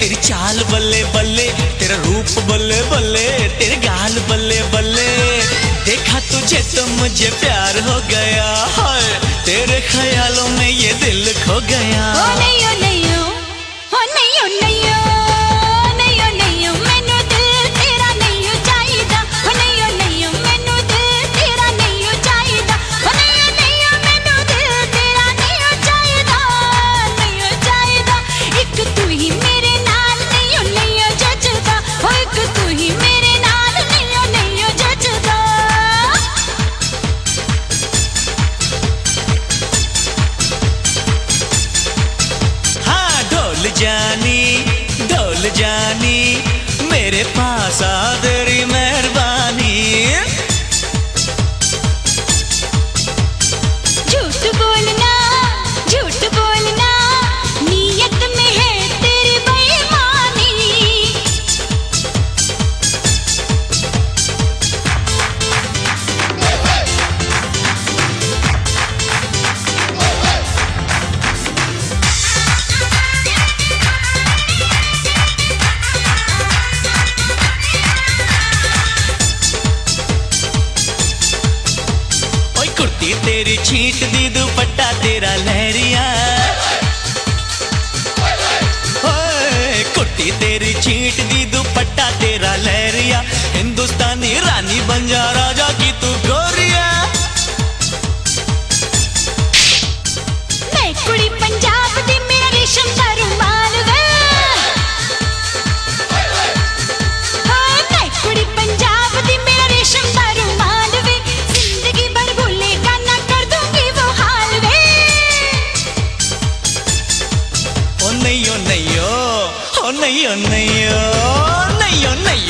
तेरी चाल बल्ले बल्ले, तेरा रूप बल्ले बल्ले, तेरे गाल बल्ले बल्ले। देखा तुझे तो मुझे प्यार हो गया तेरे ख्यालों में ये दिल खो गया। ओ नहीं ओ नहीं ढोल जानी डोल जानी मेरे पास आदरी तेरी छींट दी दुपट्टा तेरा लहरिया। कुटी तेरी छीट दी दुपट्टा तेरा लहरिया। हिंदुस्तानी रानी बन जा राजा की तू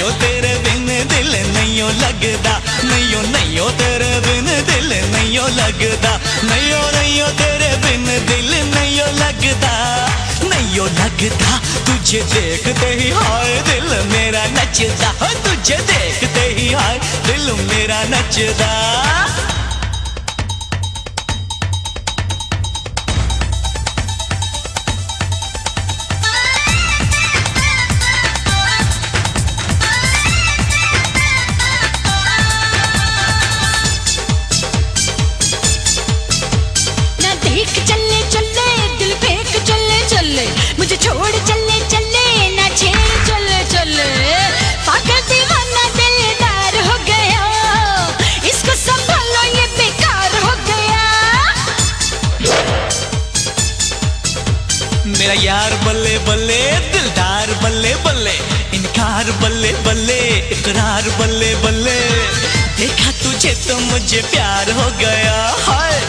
ओ तेरे बिन दिल ओ लगदा। ओ तेरे बिन दिल ओ लगदा। ओ तेरे बिन दिल ओ लगदा। ओ लगदा, तुझे देखते ही हाय, दिल मेरा नचदा। तुझे देखते ही हाय, दिल मेरा नचदा। मुझे छोड़, चले चले, ना छेड़, चले चले। पागल दीवाना दिलदार हो गया। इसको संभालो, ये बेकार हो गया। मेरा यार बल्ले बल्ले, दिलदार बल्ले बल्ले, इनकार बल्ले बल्ले, इकरार बल्ले बल्ले। देखा तुझे तो मुझे प्यार हो गया। हाय।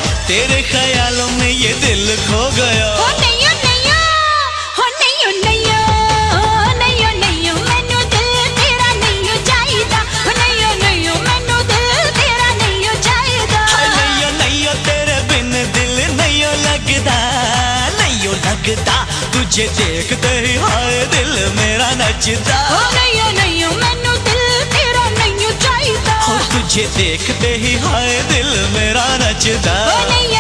लगदा तुझे देखते ही हाय दिल मेरा नचता। हो नहीं नहीं मैनू दिल तेरा नहीं चाहिदा हो तुझे देखते ही हाय दिल मेरा नचता। हो नहीं